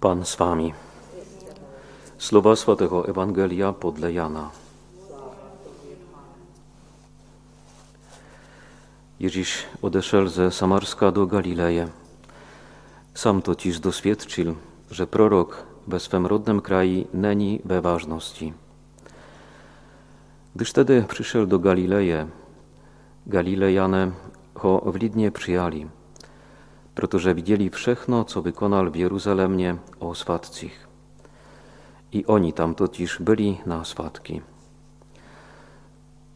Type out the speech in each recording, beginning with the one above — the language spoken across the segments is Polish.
Pan z wami. Słowa Świętego Ewangelia podle Jana. Ježíš odeszedł ze Samarska do Galileje. Sam totiž doświadczył, że prorok we swym rodnym kraju neni we ważności. Gdyż wtedy przyszedł do Galileje, Galilejane ho w Lidnie przyjali, protože widzieli wszechno, co wykonał w Jeruzalemie o swatcich. I oni tam totiž byli na swatki.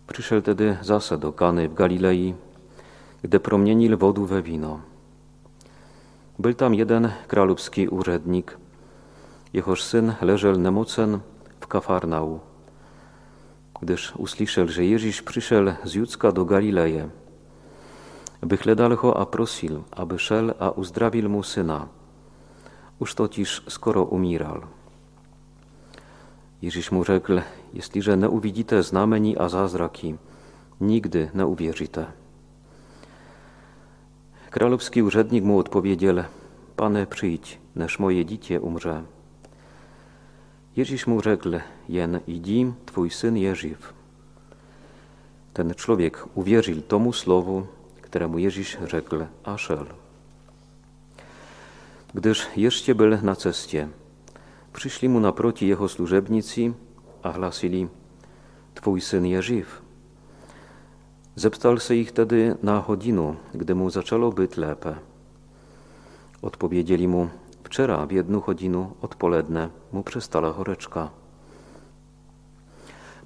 Przyszedł tedy zase do Kany w Galilei, gdy promienil wodu we wino. Był tam jeden królewski urzędnik, jehoż syn leżał nemocen w Kafarnau. Gdyż usłyszał, że Jezus przyszedł z Judzka do Galileje, wychledal ho a prosil, aby szel a uzdrawil mu syna. Už totiž skoro umíral. Ježíš mu řekl, jestliže neuvidíte znamení a zázraky, nigdy neuvěříte. Królewski urzędnik mu odpowiedział, Pane, przyjdź, neż moje dziecię umrze. Ježíš mu rzekł, jen idzi, twój syn je żyw. Ten człowiek uwierzył tomu słowu, któremu Ježíš rzekł, a szel. Gdyż jeszcze był na cestie, przyszli mu naproti jeho służebnicy, a hlasili, twój syn je żyw. Zeptal se ich tedy na hodinu, gdy mu zaczęło być lepe. Odpowiedzieli mu, wczera w jedną hodinu odpoledne mu przestała choreczka.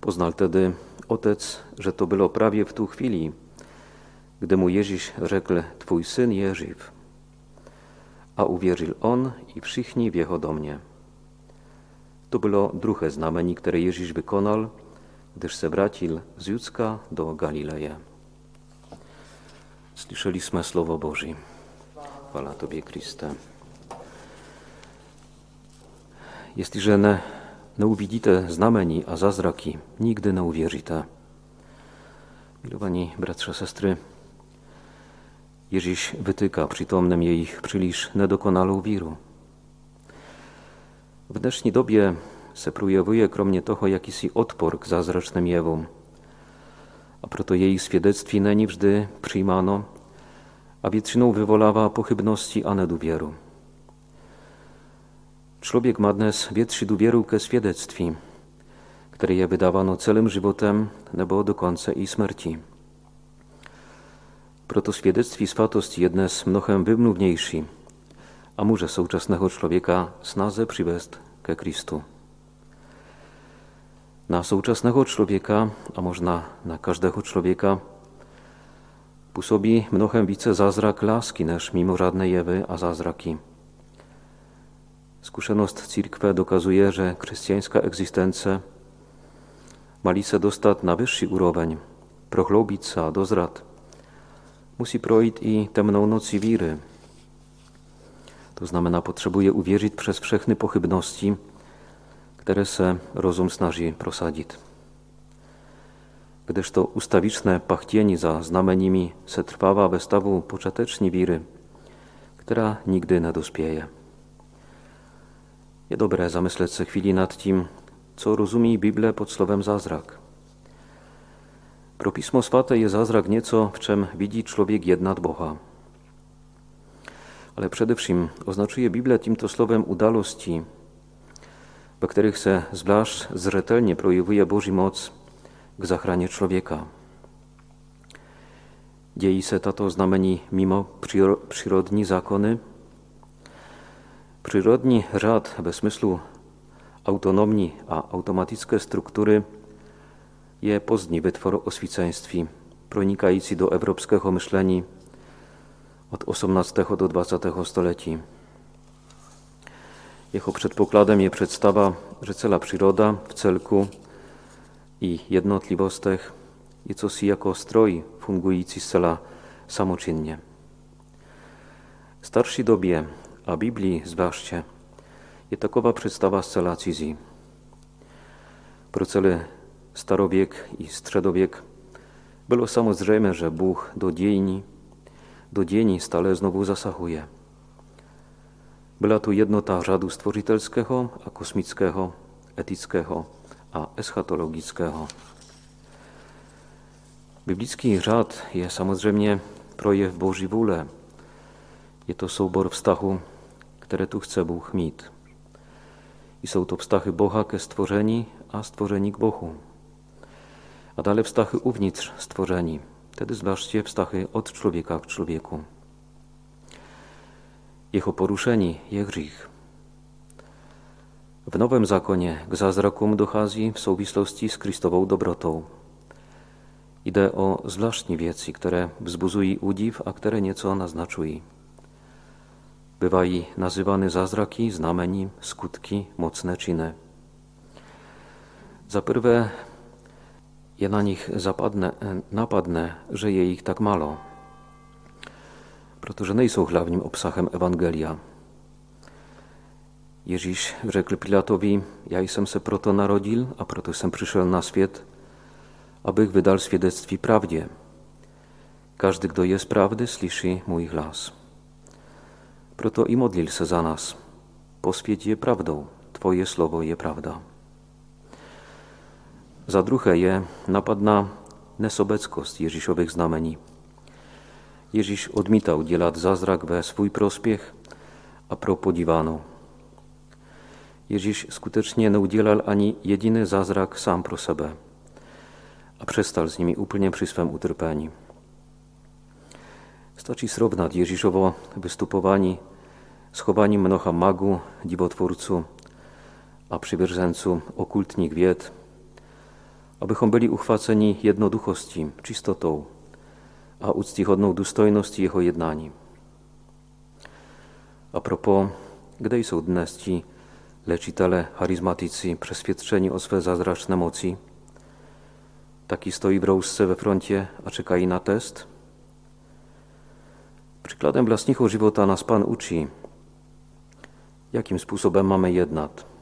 Poznał tedy otec, że to było prawie w tu chwili, gdy mu Ježíš rzekł, twój syn je żyw. A uwierzył on i wszyscy w jego do mnie. To było drugie znamenie, które Ježíš wykonał, gdyż se wracił z Judzka do Galileje. Słyszeliśmy Słowo Boże. Chwala Tobie, Chryste. Jeśli ne, ne uwidzite znameni, a zazraki, nigdy nie uwierzyte. Milowani bratrze, sestry, Ježíš wytyka przytomnym jej przylisz nedokonalą wiru. W dnešní dobie se projawuje kromnie toho jakiś odpor k zázračným jevům. A proto jej świadectwi není vždy přijímáno a většinou wywoława pochybności a nedůvěru. Człowiek ma dnes větší důvěru ke świadectwi, które je wydawano celym żywotem nebo do końca i śmierci. Proto świadectwi swatost jedne z mnohem wymówniejszy, a może souczesnego człowieka snaze przywest ke Kristu. Na souczesnego człowieka, a można na każdego człowieka, působí mnohem více zázrak lásky než mimořádné jevy a zázraky. Zkušenost církve dokazuje, że chrześcijańska egzystencja mali se dostat na wyższy úroveň, prochloubić se a dozrat, musi projít i temną noc wiry. To znamená, potrzebuje uwierzyć przez wszechny pochybności, które se rozum snaży prosadzić. Gdyż to ustawiczne pachtieni za znamenimi se trwała we stawu poczateczni wiry, która nigdy nie dospieje. Je dobre zamysleć se chwili nad tym, co rozumie Bible pod słowem zazrak. Pro Pismo Swate je zázrak nieco, w czym widzi człowiek jednad Boha. Ale przede wszystkim oznaczuje Biblia to słowem udalości, w których se zwłaszcz zretelnie projewuje Boży moc k zachranie człowieka. Dzieje se tato znameni mimo przyrodni zakony. Przyrodni řád we smyslu autonomii a automatyczne struktury je pozdní wytwór oswiceństwi, pronikający do europejskiego myślenia od XVIII do XX stoleci. Jego przedpokładem je przedstawa, że cała przyroda w celku i jednotliwostech je cosi jako stroj fungujący zcela samoczynnie. Starszy dobie, a Biblii zwłaszcza, je takowa przedstawa scela cizji. Pro cele starowiek i stredowiek było samozřejmé, że Bóg do dzieni, do dzieni stale znowu zasahuje. Byla tu jednota řadu stvořitelského a kosmického, etického a eschatologického. Biblický řád je samozřejmě projev Boží vůle. Je to soubor vztahu, které tu chce Bůh mít. I jsou to vztahy Boha ke stvoření a stvoření k Bohu. A dále vztahy uvnitř stvoření, tedy zvláště vztahy od člověka k člověku. Jeho porušení je hřích. V Nowym Zakonie k zázrakům dochází v souvislosti s Kristową dobrotą. Idę o zvláštní věci, které wzbuzují údiv a které něco naznačují. Bywají nazywane zázraky, znamení, skutki, mocne czyny. Za prvé je na nich zapadne, napadne, że je ich tak malo, protože nejsou hlavním obsahem Ewangelia. Ježíš řekl Pilatowi, ja jsem se proto narodil a proto jsem přišel na svět, abych wydal świadectwie prawdzie. Każdy, kto jest prawdy, słyszy mój głos. Proto i modlil se za nas. Poswieć je prawdą, Twoje słowo je prawda. Za druhé je napad na nesobeckost Ježíšových znamení. Ježíš odmítał dělat zázrak ve svůj prospěch a pro podíváno. Ježíš skutečně neudělal ani jediný zázrak sám pro sebe a przestał z nimi úplně při svém utrpení. Stačí srovnat Ježíšovo vystupování s chowaniem mnoha magu, dziwotwórcu, a przybrzeńcu okultnik wied, abychom byli uchwaceni jednoduchosti, czystotą, a uctihodną dostojność Jeho jednání. A propos, gdy są dnes ci leczitele charyzmatycy przeświadczeni o swe zazraczne mocy, Taki stoi w rouszce we froncie, a i na test. Przykładem vlastního života nas Pan uczy, jakim sposobem mamy jednat.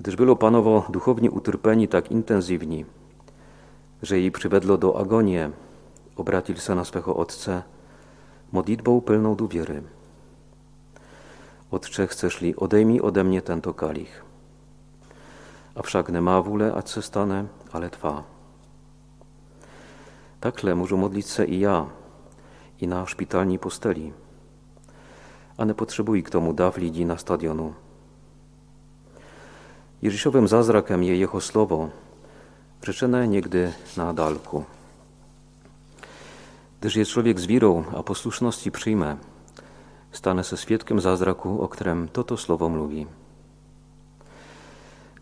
Gdyż było Panowo duchownie utrpeni tak intensywni, że jej przywedlo do agonie, obratil se na swego Otce modlitbą pełną dowiery. Otcze, chcesz li, odejmij ode mnie tento kalich. A však nemá vůle, ať se stane, ale tvá. Takhle můžu modlit se i já, i na szpitalní posteli. A nepotrzebuj k tomu daw lidí na stadionu. Ježíšovým zázrakem je jeho slovo, rzeczone niegdy na dalku. Gdyż je człowiek z a posłuszności przyjmę, stanę se świadkiem zázraku, o którym toto słowo mówi.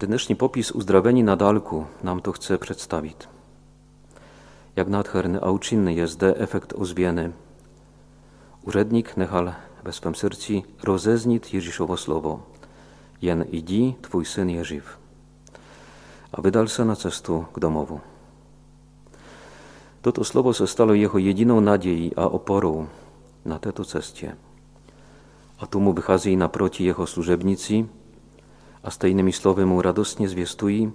Dnešní popis uzdravení na dálku nám to chce představit. Jak nádherny a účinny je zde efekt ozvěny. Uředník nechal ve svém srdci rozeznit Ježíšovo slovo. Jen jdi, tvůj syn je živ. A vydal se na cestu k domovu. Toto slovo se stalo jeho jedinou nadějí a oporou na této cestě. A tomu vychází naproti jeho služebnici, a stejnymi słowy mu radosnie zwiestui,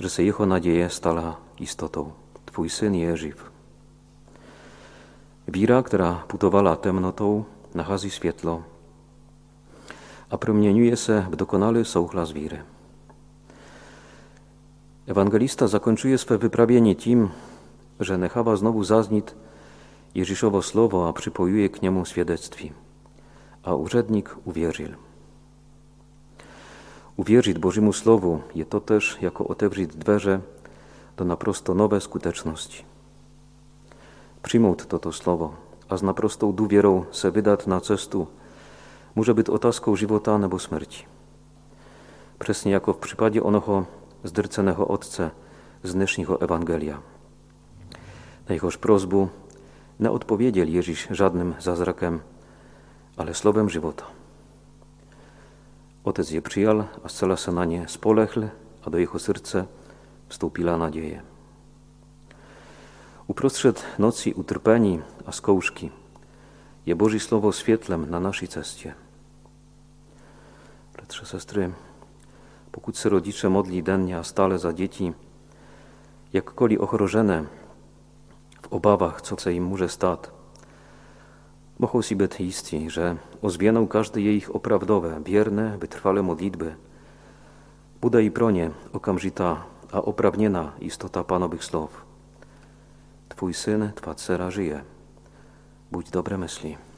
że se jeho nadzieje stala istotą. Twój syn je żyw. Wira, która putowała temnotą, nachází świetlo a promieniuje se w dokonały souhlas wiry. Ewangelista zakończuje swe wyprawienie tym, że nechawa znowu zaznit Jeżiszowo słowo, a przypojuje k niemu świadectwi, a urzędnik uwierzył. Uwierzyć Bożemu Słowu je to też jako otewrzyć dwerze do naprosto nowe skuteczności. Przyjmout to to słowo, a z naprostą duvierą se wydat na cestu może być otaską żywota nebo śmierci. Presnie jako w przypadku onoho zdrcenego Otce z dnešního Ewangelia. Na jehoż prozbu nie odpowiedział Ježiš żadnym zazrakem, ale słowem żywota. Otec je přijal a zcela se na ně spolehl a do jeho srdce vstoupila nadzieje. Uprostřed nocy utrpení a zkoušky je Boží Słowo świetlem na naszej cestie. Bratrzy, sestry, pokud se rodicze modli dennie a stale za dzieci, jakkoli ochrożone w obawach, co se im może stać, Mochą si być isti, że ozwieną każdy jejich oprawdowe, bierne, wytrwale modlitby. Buda i pronie, okamżita, a oprawniena istota Panowych słów. Twój syn, Twa dcera żyje. Budź dobre myśli.